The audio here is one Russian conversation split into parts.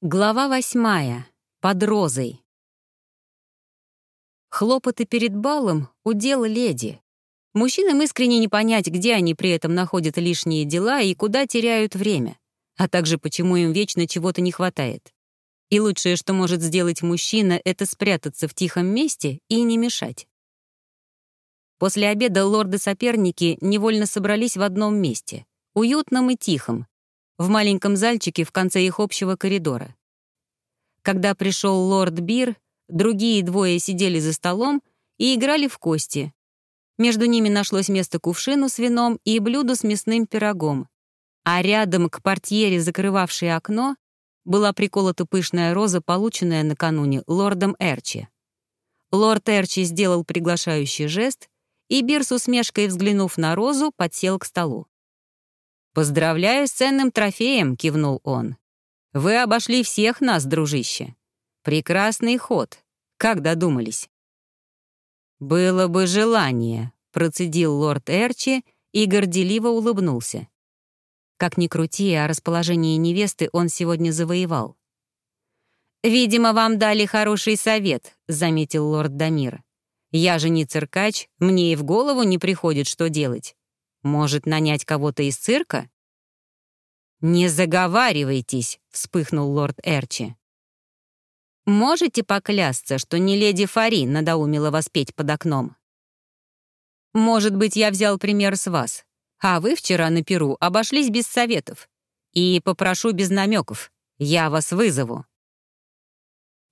Глава восьмая. Под розой. Хлопоты перед балом — удел леди. Мужчинам искренне не понять, где они при этом находят лишние дела и куда теряют время, а также почему им вечно чего-то не хватает. И лучшее, что может сделать мужчина, это спрятаться в тихом месте и не мешать. После обеда лорды-соперники невольно собрались в одном месте, уютном и тихом, в маленьком зальчике в конце их общего коридора. Когда пришел лорд Бир, другие двое сидели за столом и играли в кости. Между ними нашлось место кувшину с вином и блюду с мясным пирогом. А рядом, к портьере, закрывавшей окно, была приколота пышная роза, полученная накануне лордом Эрчи. Лорд Эрчи сделал приглашающий жест, и Бир с усмешкой, взглянув на розу, подсел к столу. «Поздравляю с ценным трофеем», — кивнул он. «Вы обошли всех нас, дружище. Прекрасный ход. Как додумались?» «Было бы желание», — процедил лорд Эрчи и горделиво улыбнулся. Как ни крути, а расположение невесты он сегодня завоевал. «Видимо, вам дали хороший совет», — заметил лорд Дамир. «Я же не циркач, мне и в голову не приходит, что делать. Может, нанять кого-то из цирка?» «Не заговаривайтесь», — вспыхнул лорд Эрчи. «Можете поклясться, что не леди Фари надоумила вас петь под окном?» «Может быть, я взял пример с вас, а вы вчера на Перу обошлись без советов. И попрошу без намеков. Я вас вызову».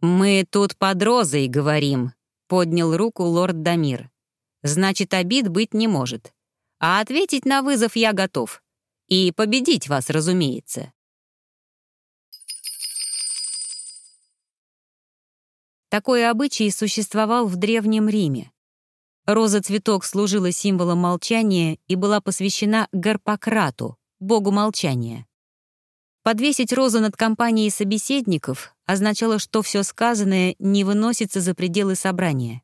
«Мы тут под розой говорим», — поднял руку лорд Дамир. «Значит, обид быть не может. А ответить на вызов я готов. И победить вас, разумеется. Такой обычай существовал в Древнем Риме. Роза-цветок служила символом молчания и была посвящена Гарпократу, богу молчания. Подвесить розу над компанией собеседников означало, что все сказанное не выносится за пределы собрания.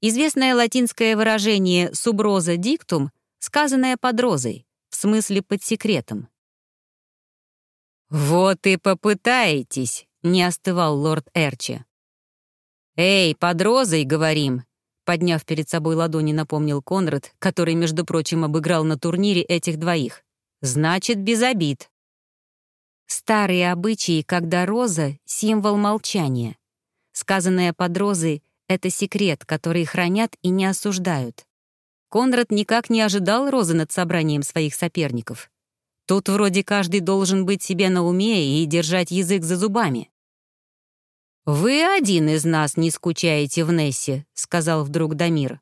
Известное латинское выражение «суброза диктум» сказанное под розой, в смысле под секретом. «Вот и попытаетесь», — не остывал лорд Эрчи. «Эй, под розой, говорим», — подняв перед собой ладони, напомнил Конрад, который, между прочим, обыграл на турнире этих двоих. «Значит, без обид». Старые обычаи, когда роза — символ молчания. Сказанное под розой — это секрет, который хранят и не осуждают. Конрад никак не ожидал розы над собранием своих соперников. Тут вроде каждый должен быть себе на уме и держать язык за зубами. «Вы один из нас не скучаете в Нессе», — сказал вдруг Дамир.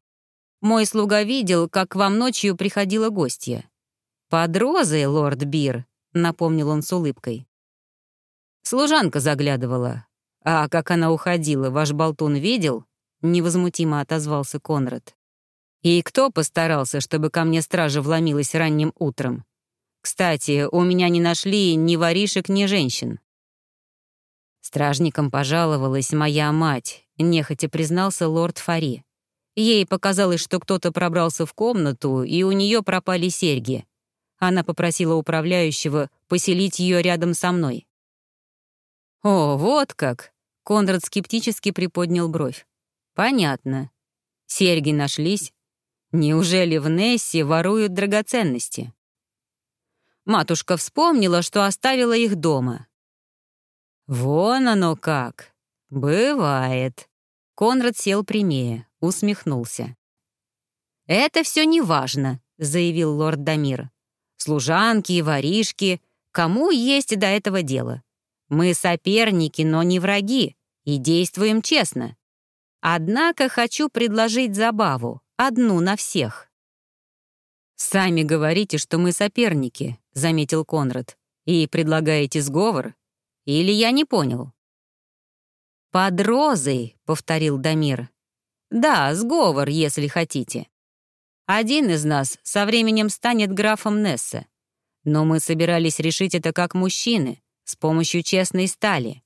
«Мой слуга видел, как к вам ночью приходила гостья». «Под розой, лорд Бир», — напомнил он с улыбкой. Служанка заглядывала. «А как она уходила, ваш болтун видел?» — невозмутимо отозвался Конрад. И кто постарался, чтобы ко мне стража вломилась ранним утром? Кстати, у меня не нашли ни воришек, ни женщин. Стражникам пожаловалась моя мать, нехотя признался лорд Фари. Ей показалось, что кто-то пробрался в комнату, и у нее пропали серьги. Она попросила управляющего поселить ее рядом со мной. «О, вот как!» — Конрад скептически приподнял бровь. «Понятно. Серьги нашлись, Неужели в Нессе воруют драгоценности? Матушка вспомнила, что оставила их дома. «Вон оно как! Бывает!» Конрад сел прямее, усмехнулся. «Это все неважно», — заявил лорд Дамир. «Служанки и воришки, кому есть до этого дело? Мы соперники, но не враги, и действуем честно. Однако хочу предложить забаву. Одну на всех. «Сами говорите, что мы соперники», — заметил Конрад. «И предлагаете сговор? Или я не понял?» «Под розой», — повторил Дамир. «Да, сговор, если хотите. Один из нас со временем станет графом Несса. Но мы собирались решить это как мужчины, с помощью честной стали.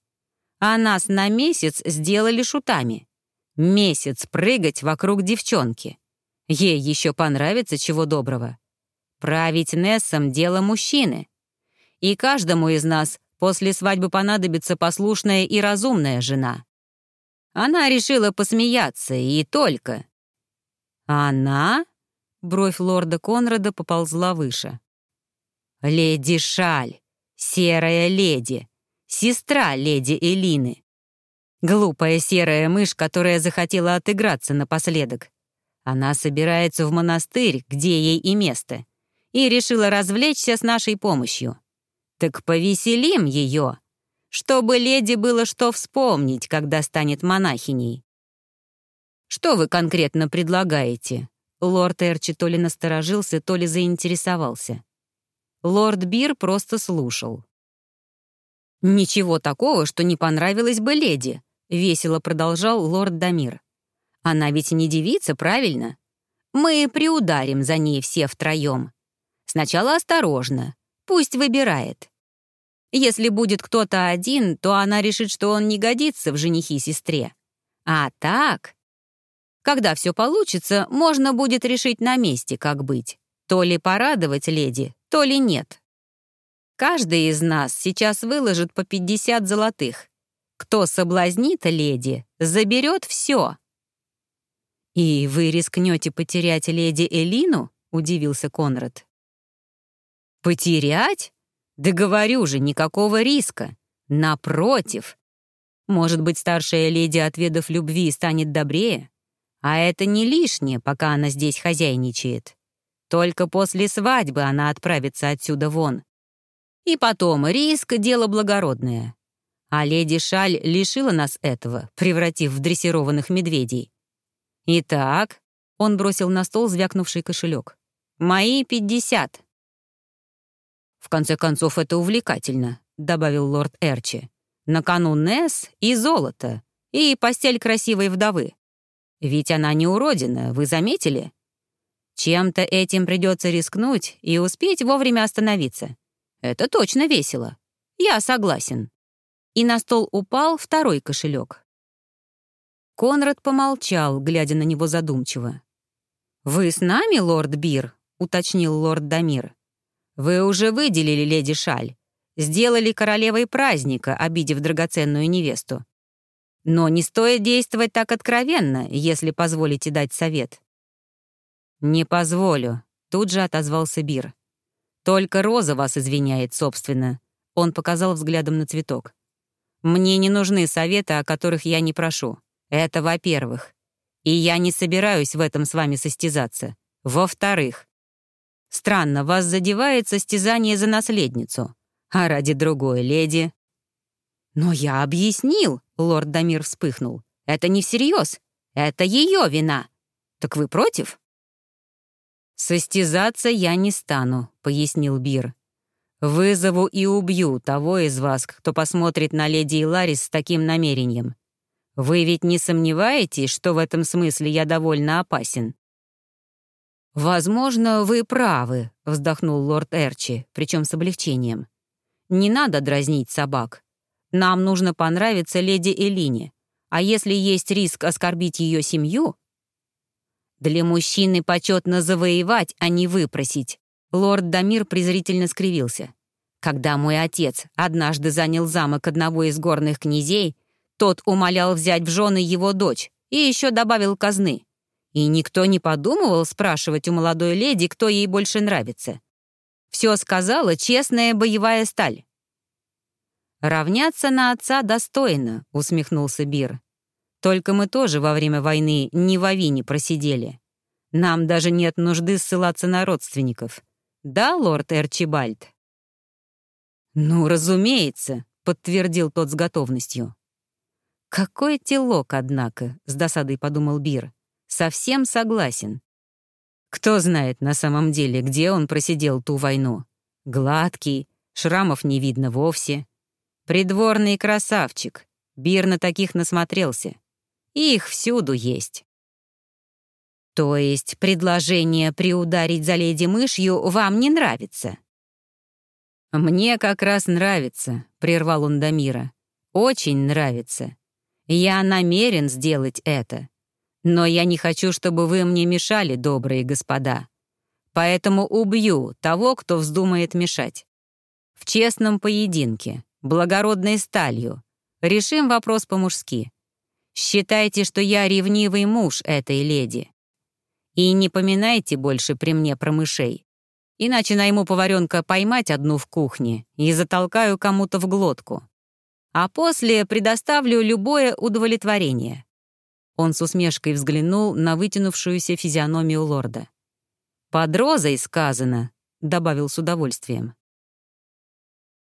А нас на месяц сделали шутами. Месяц прыгать вокруг девчонки. Ей еще понравится чего доброго. Править Нессом — дело мужчины. И каждому из нас После свадьбы понадобится послушная и разумная жена. Она решила посмеяться, и только. Она? Бровь лорда Конрада поползла выше. Леди Шаль, серая леди, сестра леди Элины. Глупая серая мышь, которая захотела отыграться напоследок. Она собирается в монастырь, где ей и место, и решила развлечься с нашей помощью. Так повеселим ее, чтобы леди было что вспомнить, когда станет монахиней. Что вы конкретно предлагаете? Лорд Эрчи то ли насторожился, то ли заинтересовался. Лорд Бир просто слушал. «Ничего такого, что не понравилось бы леди», — весело продолжал лорд Дамир. «Она ведь не девица, правильно? Мы приударим за ней все втроем. Сначала осторожно, пусть выбирает. Если будет кто-то один, то она решит, что он не годится в женихи сестре. А так... Когда все получится, можно будет решить на месте, как быть. То ли порадовать леди, то ли нет. Каждый из нас сейчас выложит по 50 золотых. Кто соблазнит леди, заберет все. «И вы рискнете потерять леди Элину?» — удивился Конрад. «Потерять? Да говорю же, никакого риска. Напротив. Может быть, старшая леди, отведав любви, станет добрее? А это не лишнее, пока она здесь хозяйничает. Только после свадьбы она отправится отсюда вон. И потом, риск — дело благородное. А леди Шаль лишила нас этого, превратив в дрессированных медведей. Итак, он бросил на стол звякнувший кошелек. «Мои пятьдесят». «В конце концов, это увлекательно», — добавил лорд Эрчи. «На кону Несс и золото, и постель красивой вдовы. Ведь она не уродина, вы заметили? Чем-то этим придется рискнуть и успеть вовремя остановиться. Это точно весело. Я согласен». И на стол упал второй кошелек. Конрад помолчал, глядя на него задумчиво. «Вы с нами, лорд Бир?» — уточнил лорд Дамир. Вы уже выделили леди Шаль, сделали королевой праздника, обидев драгоценную невесту. Но не стоит действовать так откровенно, если позволите дать совет». «Не позволю», — тут же отозвался Бир. «Только Роза вас извиняет, собственно». Он показал взглядом на цветок. «Мне не нужны советы, о которых я не прошу. Это во-первых. И я не собираюсь в этом с вами состязаться. Во-вторых, Странно, вас задевает состязание за наследницу, а ради другой леди... «Но я объяснил», — лорд Дамир вспыхнул. «Это не всерьез. Это ее вина. Так вы против?» «Состязаться я не стану», — пояснил Бир. «Вызову и убью того из вас, кто посмотрит на леди Иларис с таким намерением. Вы ведь не сомневаетесь, что в этом смысле я довольно опасен?» «Возможно, вы правы», — вздохнул лорд Эрчи, причем с облегчением. «Не надо дразнить собак. Нам нужно понравиться леди Элине. А если есть риск оскорбить ее семью...» «Для мужчины почетно завоевать, а не выпросить», — лорд Дамир презрительно скривился. «Когда мой отец однажды занял замок одного из горных князей, тот умолял взять в жены его дочь и еще добавил казны. И никто не подумывал спрашивать у молодой леди, кто ей больше нравится. Все сказала честная боевая сталь. «Равняться на отца достойно», — усмехнулся Бир. «Только мы тоже во время войны не в Авине просидели. Нам даже нет нужды ссылаться на родственников. Да, лорд Эрчибальд?» «Ну, разумеется», — подтвердил тот с готовностью. «Какой телок, однако», — с досадой подумал Бир. Совсем согласен. Кто знает на самом деле, где он просидел ту войну. Гладкий, шрамов не видно вовсе. Придворный красавчик. Бир на таких насмотрелся. Их всюду есть. То есть предложение приударить за леди мышью вам не нравится? «Мне как раз нравится», — прервал он Дамира. «Очень нравится. Я намерен сделать это. Но я не хочу, чтобы вы мне мешали, добрые господа. Поэтому убью того, кто вздумает мешать. В честном поединке, благородной сталью. Решим вопрос по-мужски. Считайте, что я ревнивый муж этой леди. И не поминайте больше при мне про мышей. Иначе найму поваренка поймать одну в кухне и затолкаю кому-то в глотку. А после предоставлю любое удовлетворение. Он с усмешкой взглянул на вытянувшуюся физиономию лорда. «Под розой сказано», — добавил с удовольствием.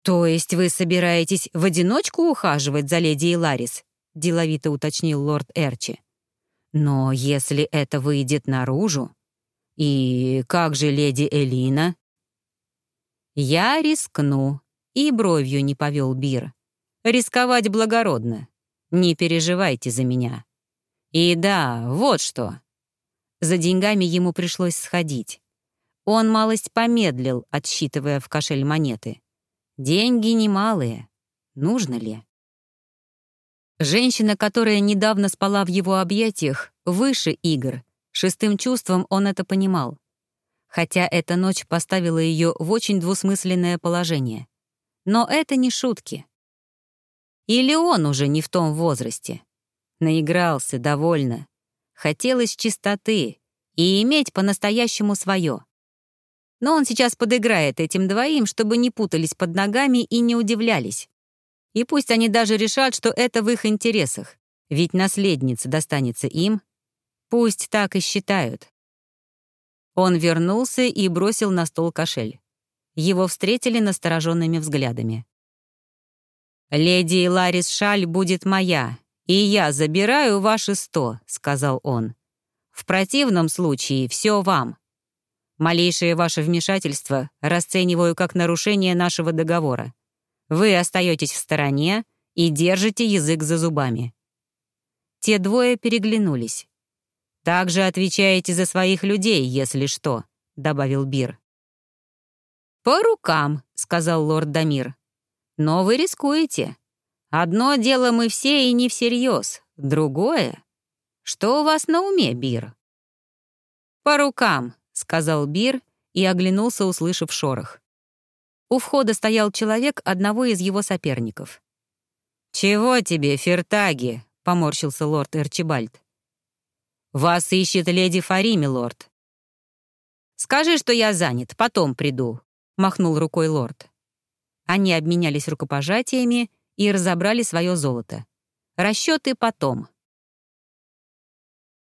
«То есть вы собираетесь в одиночку ухаживать за леди Иларис?» — деловито уточнил лорд Эрчи. «Но если это выйдет наружу...» «И как же леди Элина?» «Я рискну», — и бровью не повел Бир. «Рисковать благородно. Не переживайте за меня. И да, вот что». За деньгами ему пришлось сходить. Он малость помедлил, отсчитывая в кошель монеты. Деньги немалые. Нужно ли? Женщина, которая недавно спала в его объятиях, выше игр. Шестым чувством он это понимал. Хотя эта ночь поставила ее в очень двусмысленное положение. Но это не шутки. Или он уже не в том возрасте. Наигрался довольно. Хотелось чистоты и иметь по-настоящему свое. Но он сейчас подыграет этим двоим, чтобы не путались под ногами и не удивлялись. И пусть они даже решат, что это в их интересах, ведь наследница достанется им, пусть так и считают. Он вернулся и бросил на стол кошель. Его встретили настороженными взглядами. «Леди Ларис Шаль будет моя, и я забираю ваши сто», — сказал он. «В противном случае все вам. Малейшее ваше вмешательство расцениваю как нарушение нашего договора. Вы остаетесь в стороне и держите язык за зубами». Те двое переглянулись. «Также отвечаете за своих людей, если что», — добавил Бир. «По рукам», — сказал лорд Дамир. «Но вы рискуете. Одно дело мы все и не всерьез, другое. Что у вас на уме, Бир?» «По рукам», сказал Бир и оглянулся, услышав шорох. У входа стоял человек одного из его соперников. «Чего тебе, Фертаги?» — поморщился лорд Эрчибальд. «Вас ищет леди Фарими, лорд». «Скажи, что я занят, потом приду», — махнул рукой лорд. Они обменялись рукопожатиями и разобрали свое золото. Расчеты потом —